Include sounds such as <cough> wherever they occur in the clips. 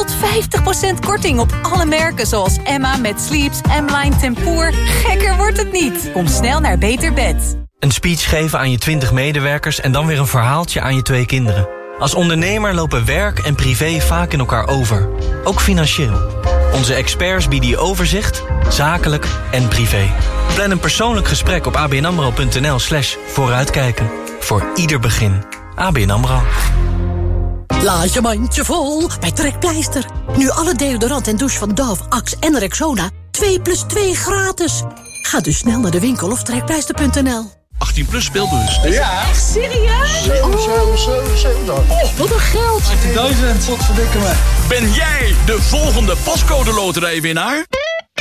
Tot 50% korting op alle merken zoals Emma met Sleeps, M-Line Tempoor. Gekker wordt het niet. Kom snel naar Beter Bed. Een speech geven aan je 20 medewerkers en dan weer een verhaaltje aan je twee kinderen. Als ondernemer lopen werk en privé vaak in elkaar over. Ook financieel. Onze experts bieden je overzicht, zakelijk en privé. Plan een persoonlijk gesprek op abnamro.nl slash vooruitkijken. Voor ieder begin. ABN AMRO. Laat je mandje vol bij Trekpleister. Nu alle deodorant en douche van Dove, Axe en Rexona 2 plus 2 gratis. Ga dus snel naar de winkel of trekpleister.nl. 18 plus speelbus. Ja. Echt serieus? 7, 7, 7, 7. Oh, wat een geld. 18.000. Wat verdikken me. Ben jij de volgende pascode loterijwinnaar?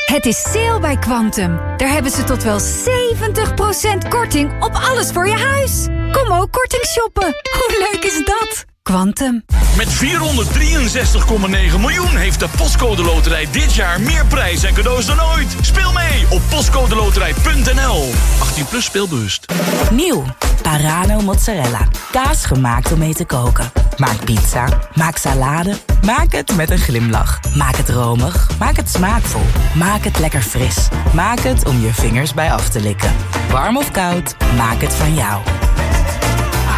Het is sale bij Quantum. Daar hebben ze tot wel 70% korting op alles voor je huis. Kom ook korting shoppen. Hoe leuk is dat? Quantum. Met 463,9 miljoen heeft de Postcode Loterij dit jaar meer prijs en cadeaus dan ooit. Speel mee op postcodeloterij.nl. 18 plus speelbewust. Nieuw. Parano mozzarella. Kaas gemaakt om mee te koken. Maak pizza. Maak salade. Maak het met een glimlach. Maak het romig. Maak het smaakvol. Maak het lekker fris. Maak het om je vingers bij af te likken. Warm of koud, maak het van jou.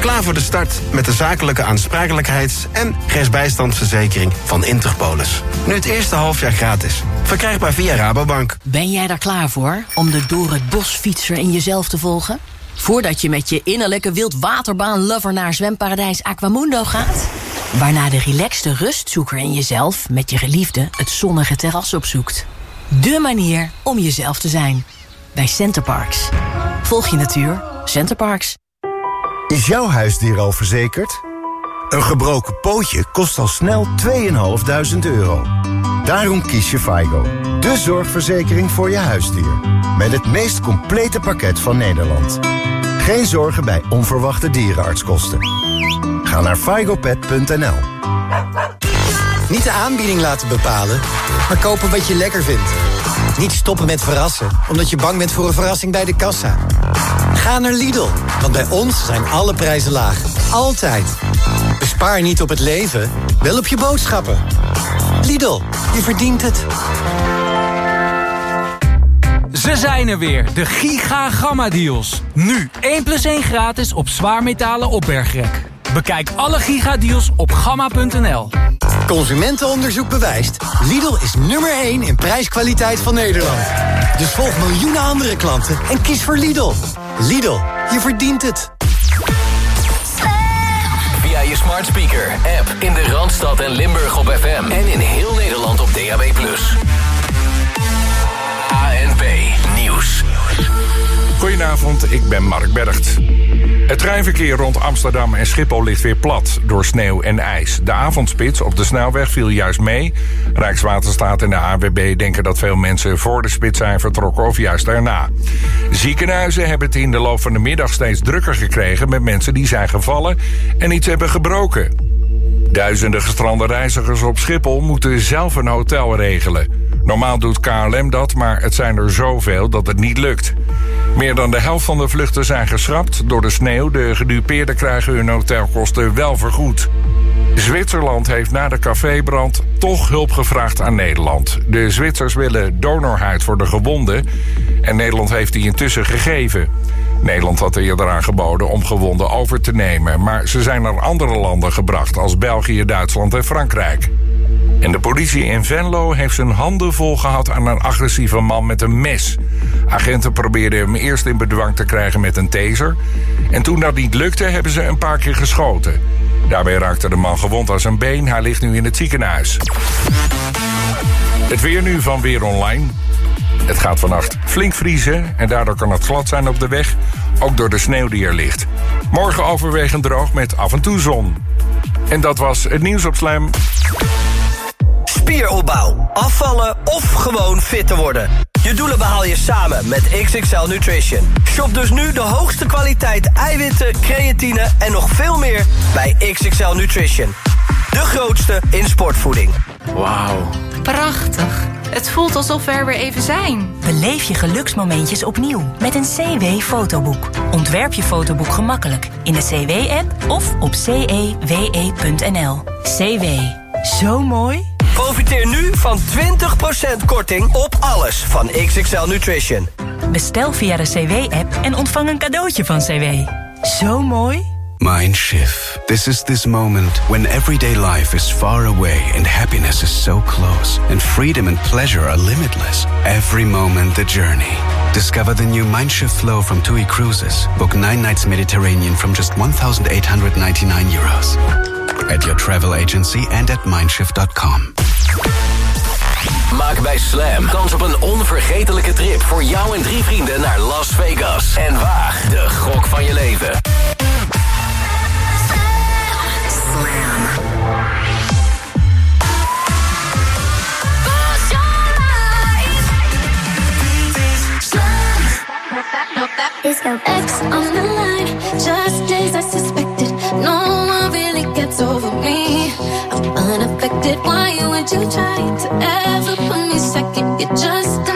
Klaar voor de start met de zakelijke aansprakelijkheids- en rechtsbijstandsverzekering van Interpolis. Nu het eerste halfjaar gratis. Verkrijgbaar via Rabobank. Ben jij daar klaar voor om de door het bos fietser in jezelf te volgen? Voordat je met je innerlijke wildwaterbaan-lover naar zwemparadijs Aquamundo gaat? Waarna de relaxte rustzoeker in jezelf met je geliefde het zonnige terras opzoekt. De manier om jezelf te zijn. Bij Centerparks. Volg je natuur. Centerparks. Is jouw huisdier al verzekerd? Een gebroken pootje kost al snel 2.500 euro. Daarom kies je FIGO, de zorgverzekering voor je huisdier. Met het meest complete pakket van Nederland. Geen zorgen bij onverwachte dierenartskosten. Ga naar figopet.nl Niet de aanbieding laten bepalen, maar kopen wat je lekker vindt. Niet stoppen met verrassen, omdat je bang bent voor een verrassing bij de kassa. Ga naar Lidl, want bij ons zijn alle prijzen laag. Altijd. Bespaar niet op het leven, wel op je boodschappen. Lidl, je verdient het. Ze zijn er weer, de Giga Gamma Deals. Nu 1 plus 1 gratis op zwaarmetalen opbergrek. Bekijk alle Giga Deals op gamma.nl. Consumentenonderzoek bewijst. Lidl is nummer 1 in prijskwaliteit van Nederland. Dus volg miljoenen andere klanten en kies voor Lidl. Lidl, je verdient het. Via je smart speaker, app in de Randstad en Limburg op FM. En in heel Nederland op DAB+. Goedenavond, ik ben Mark Bergt. Het treinverkeer rond Amsterdam en Schiphol ligt weer plat door sneeuw en ijs. De avondspits op de snelweg viel juist mee. Rijkswaterstaat en de AWB denken dat veel mensen voor de spits zijn vertrokken of juist daarna. Ziekenhuizen hebben het in de loop van de middag steeds drukker gekregen met mensen die zijn gevallen en iets hebben gebroken. Duizenden gestrande reizigers op Schiphol moeten zelf een hotel regelen. Normaal doet KLM dat, maar het zijn er zoveel dat het niet lukt. Meer dan de helft van de vluchten zijn geschrapt door de sneeuw. De gedupeerden krijgen hun hotelkosten wel vergoed. Zwitserland heeft na de cafébrand toch hulp gevraagd aan Nederland. De Zwitsers willen donorhuid voor de gewonden en Nederland heeft die intussen gegeven. Nederland had eerder aangeboden om gewonden over te nemen, maar ze zijn naar andere landen gebracht als België, Duitsland en Frankrijk. En de politie in Venlo heeft zijn handen vol gehad aan een agressieve man met een mes. Agenten probeerden hem eerst in bedwang te krijgen met een taser. En toen dat niet lukte, hebben ze een paar keer geschoten. Daarbij raakte de man gewond aan zijn been. Hij ligt nu in het ziekenhuis. Het weer nu van Weer Online. Het gaat vannacht flink vriezen en daardoor kan het glad zijn op de weg. Ook door de sneeuw die er ligt. Morgen overwegend droog met af en toe zon. En dat was het nieuws op Slam. Spieropbouw, afvallen of gewoon fit te worden. Je doelen behaal je samen met XXL Nutrition. Shop dus nu de hoogste kwaliteit eiwitten, creatine en nog veel meer bij XXL Nutrition. De grootste in sportvoeding. Wauw. Prachtig. Het voelt alsof we er weer even zijn. Beleef je geluksmomentjes opnieuw met een CW-fotoboek. Ontwerp je fotoboek gemakkelijk in de CW-app of op cewe.nl. CW. Zo mooi. Profiteer nu van 20% korting op alles van XXL Nutrition. Bestel via de CW-app en ontvang een cadeautje van CW. Zo mooi. Mindshift. This is this moment when everyday life is far away and happiness is so close, and freedom and pleasure are limitless. Every moment the journey. Discover the new Mindshift flow from TUI Cruises. Book nine nights Mediterranean from just 1,899 euros. At your travel agency and at mindshift.com. Maak bij Slam kans op een onvergetelijke trip voor jou en drie vrienden naar Las Vegas. En waag de gok van je leven. Is your ex on the line? Just days I suspected. No one really gets over me. I'm unaffected. Why would you try to ever put me second? You're just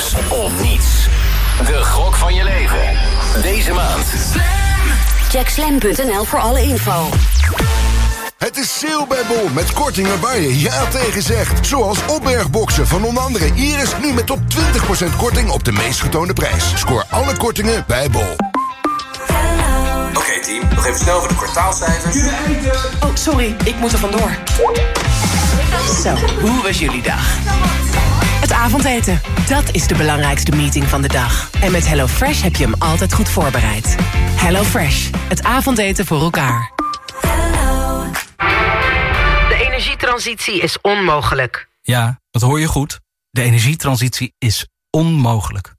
Alles of niets. De gok van je leven. Deze maand. Check slam.nl voor alle info. Het is sale bij Bol met kortingen waar je ja tegen zegt. Zoals opbergboxen van onder andere Iris nu met tot 20% korting op de meest getoonde prijs. Scoor alle kortingen bij Bol. Oké team, nog even snel voor de kwartaalcijfers. Oh, sorry, ik moet er vandoor. Zo, hoe was jullie dag? Avondeten, dat is de belangrijkste meeting van de dag. En met HelloFresh heb je hem altijd goed voorbereid. HelloFresh, het avondeten voor elkaar. De energietransitie is onmogelijk. Ja, dat hoor je goed. De energietransitie is onmogelijk.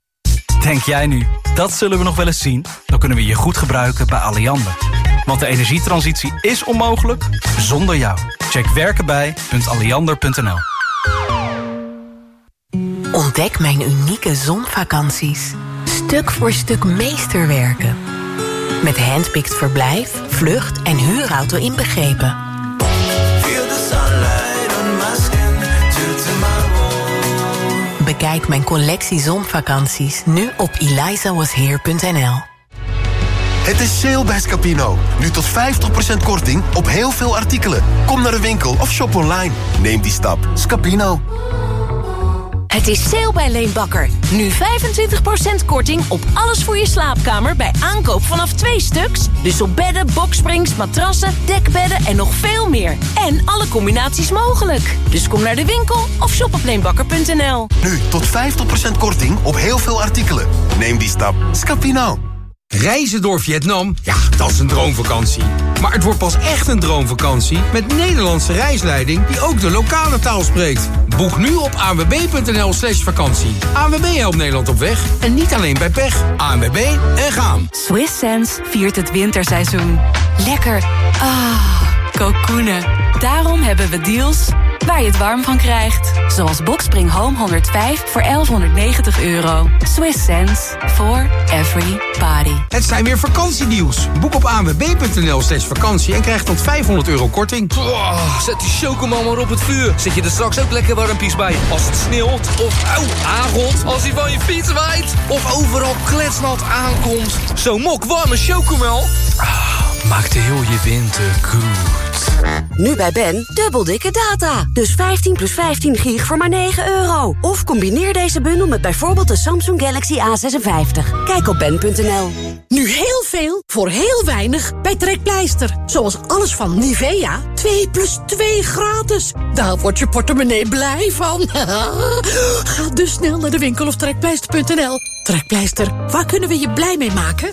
Denk jij nu, dat zullen we nog wel eens zien? Dan kunnen we je goed gebruiken bij Alliander. Want de energietransitie is onmogelijk zonder jou. Check werkenbij.alliander.nl Ontdek mijn unieke zonvakanties. Stuk voor stuk meesterwerken. Met handpicked verblijf, vlucht en huurauto inbegrepen. Feel the sunlight on my skin till tomorrow. Bekijk mijn collectie zonvakanties nu op elizawasheer.nl. Het is sale bij Scapino. Nu tot 50% korting op heel veel artikelen. Kom naar de winkel of shop online. Neem die stap. Scapino. Het is sale bij Leenbakker. Nu 25% korting op alles voor je slaapkamer bij aankoop vanaf twee stuks. Dus op bedden, boksprings, matrassen, dekbedden en nog veel meer. En alle combinaties mogelijk. Dus kom naar de winkel of shop op leenbakker.nl. Nu tot 50% korting op heel veel artikelen. Neem die stap. Scapino. Reizen door Vietnam? Ja, dat is een droomvakantie. Maar het wordt pas echt een droomvakantie met Nederlandse reisleiding die ook de lokale taal spreekt. Boek nu op anwb.nl slash vakantie. ANWB helpt Nederland op weg en niet alleen bij pech. ANWB en gaan. Swiss Sense viert het winterseizoen. Lekker. Ah, kokoenen. Daarom hebben we deals waar je het warm van krijgt. Zoals Boxspring Home 105 voor 1190 euro. Swiss sense for every body. Het zijn weer vakantiedeals. Boek op anwb.nl slash vakantie en krijg tot 500 euro korting. Oh, zet die chocomel maar op het vuur. Zet je er straks ook lekker warmpies bij. Als het sneeuwt of auw, aangot. Als hij van je fiets waait. Of overal kletsnat aankomt. Zo'n mok warme chocomel. Ah, maakt heel je winter goed. Nu bij Ben, dubbel dikke data. Dus 15 plus 15 gig voor maar 9 euro. Of combineer deze bundel met bijvoorbeeld de Samsung Galaxy A56. Kijk op ben.nl. Nu heel veel voor heel weinig bij Trekpleister. Zoals alles van Nivea. 2 plus 2 gratis. Daar wordt je portemonnee blij van. <laughs> Ga dus snel naar de winkel of trekpleister.nl. Trekpleister, waar kunnen we je blij mee maken?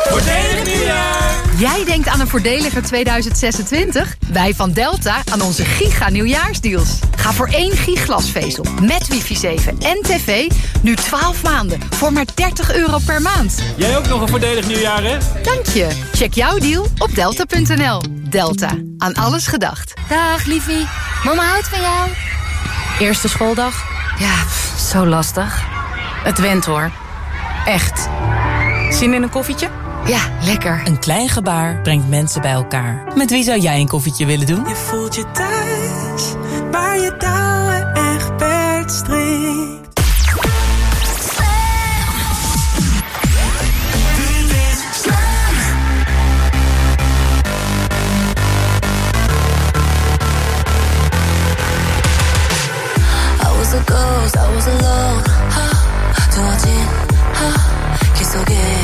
Voordelig nieuwjaar! Jij denkt aan een voordeliger 2026? Wij van Delta aan onze giga nieuwjaarsdeals. Ga voor één gig glasvezel met wifi 7 en tv nu 12 maanden voor maar 30 euro per maand. Jij ook nog een voordelig nieuwjaar, hè? Dank je. Check jouw deal op delta.nl. Delta. Aan alles gedacht. Dag, liefie. Mama houdt van jou. Eerste schooldag? Ja, pff, zo lastig. Het went hoor. Echt. Zin in een koffietje? Ja, lekker. Een klein gebaar brengt mensen bij elkaar. Met wie zou jij een koffietje willen doen? Je voelt je thuis, waar je touwen echt per strikt. I was alone, huh? 두 번째, huh? 계속해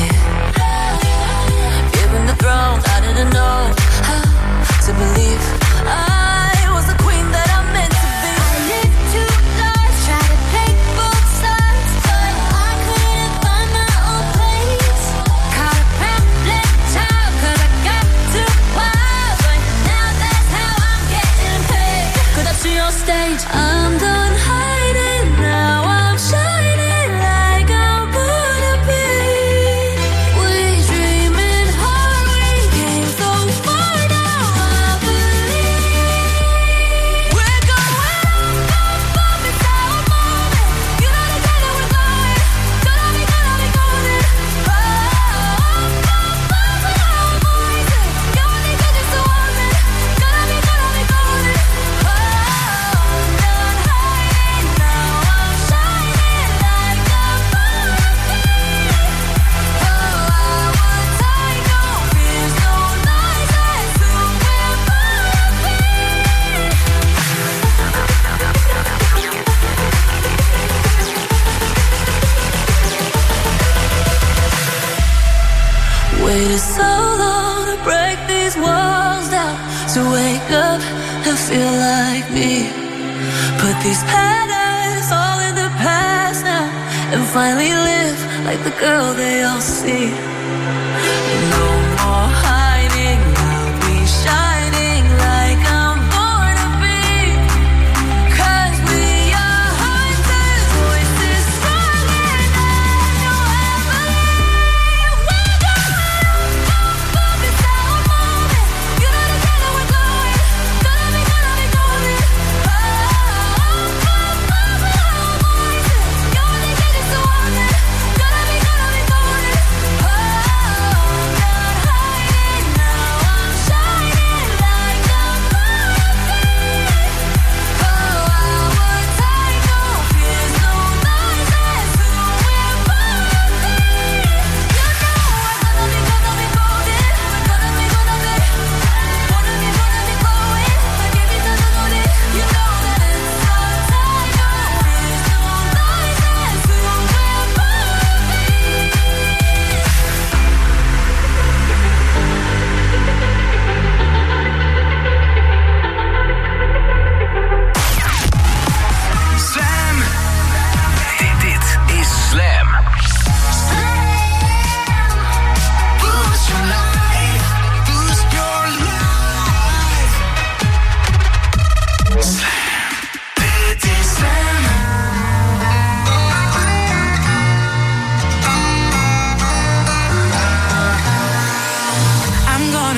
up and feel like me. Put these patterns all in the past now and finally live like the girl they all see. No.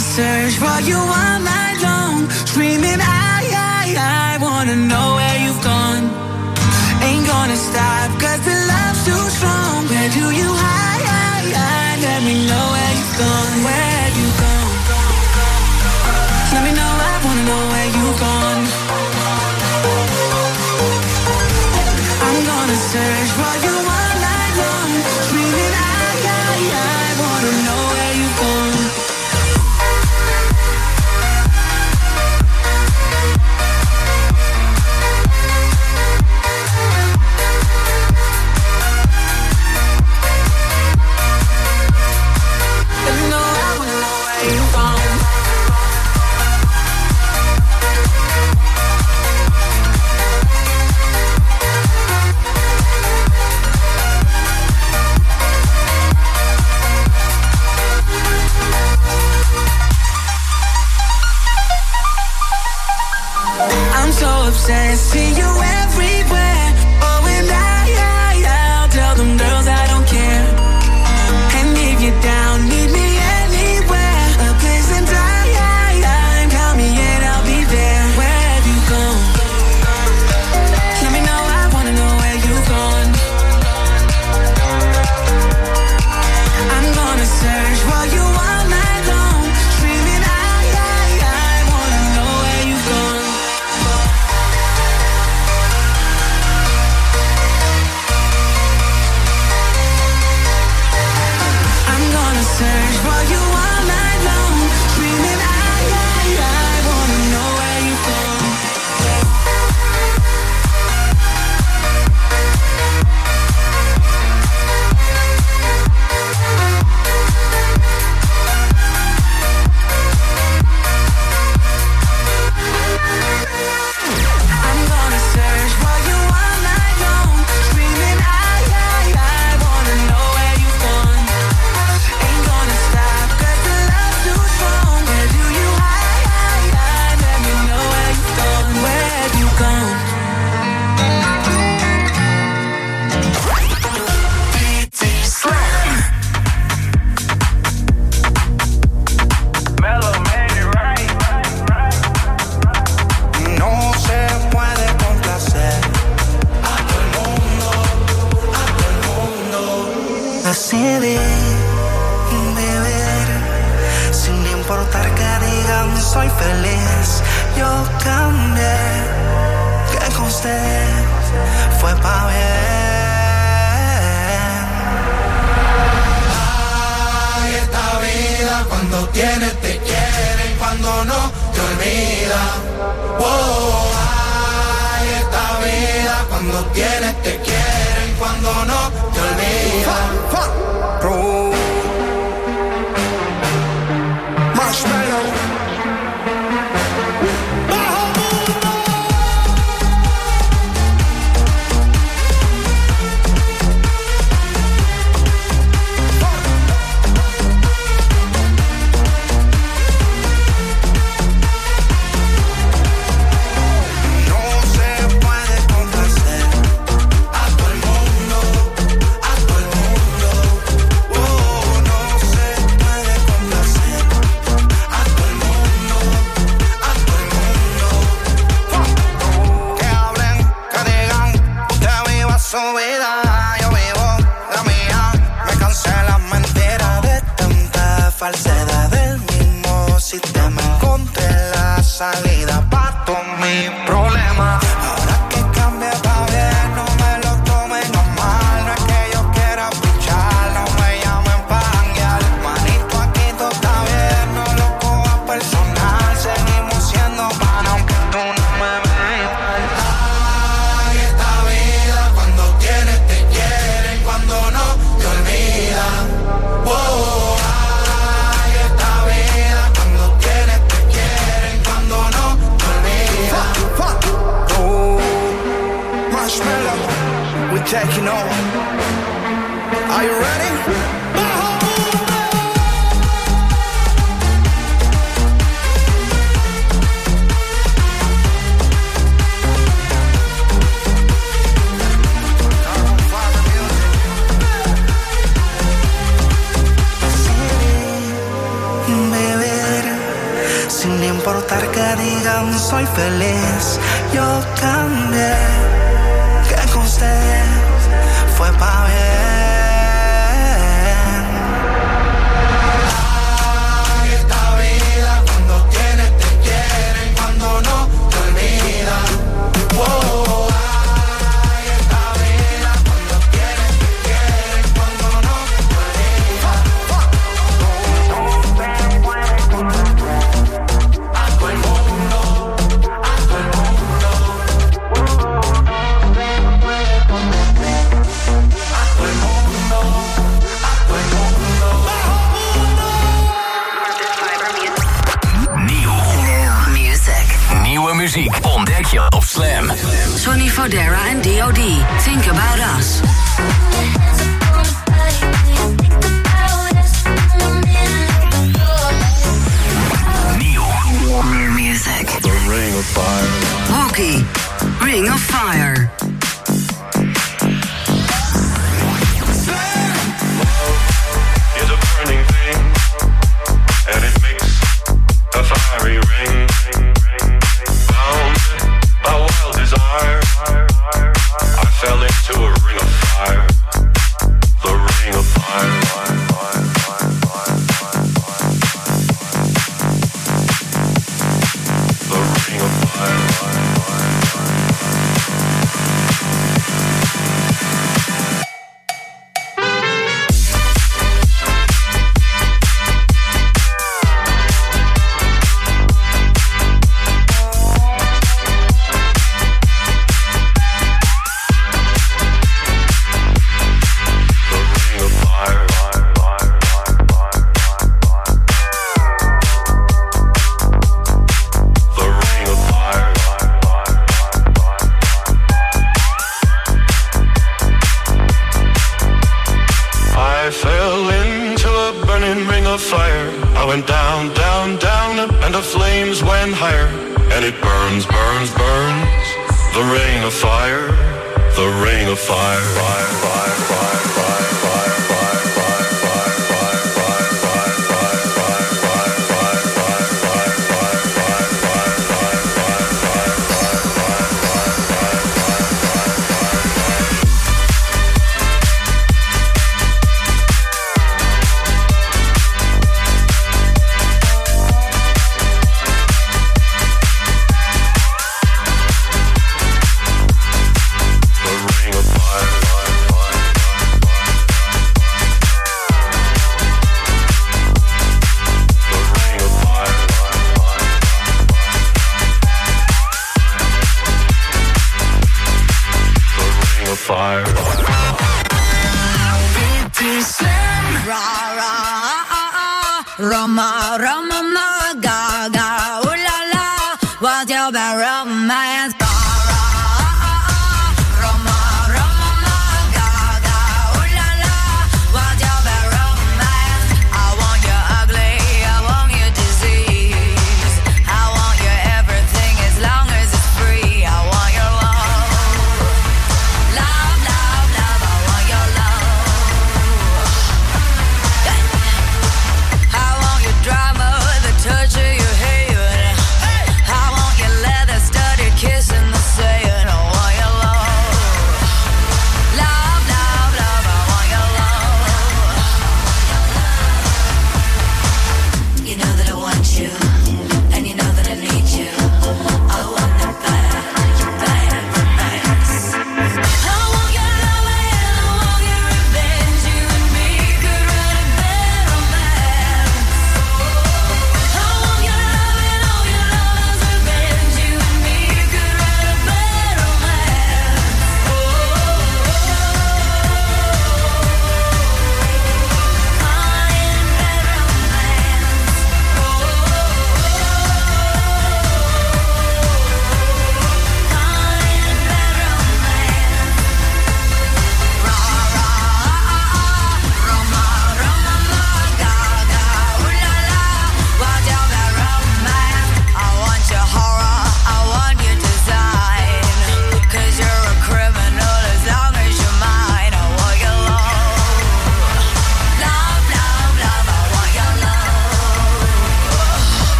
search for you all night long, screaming I, I, I wanna know where you've gone. Ain't gonna stop 'cause the love's too strong. Where do you hide? hide, hide? Let me know where you've gone. Where you gone? Let me know. I wanna know where you've gone. I'm gonna search for you. Codera and DOD. Think about us. New music. The Ring of Fire. Hockey. Ring of Fire.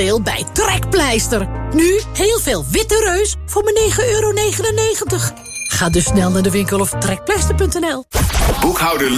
bij Trekpleister. Nu heel veel witte reus voor mijn 9,99 euro. Ga dus snel naar de winkel of trekpleister.nl. Boekhouder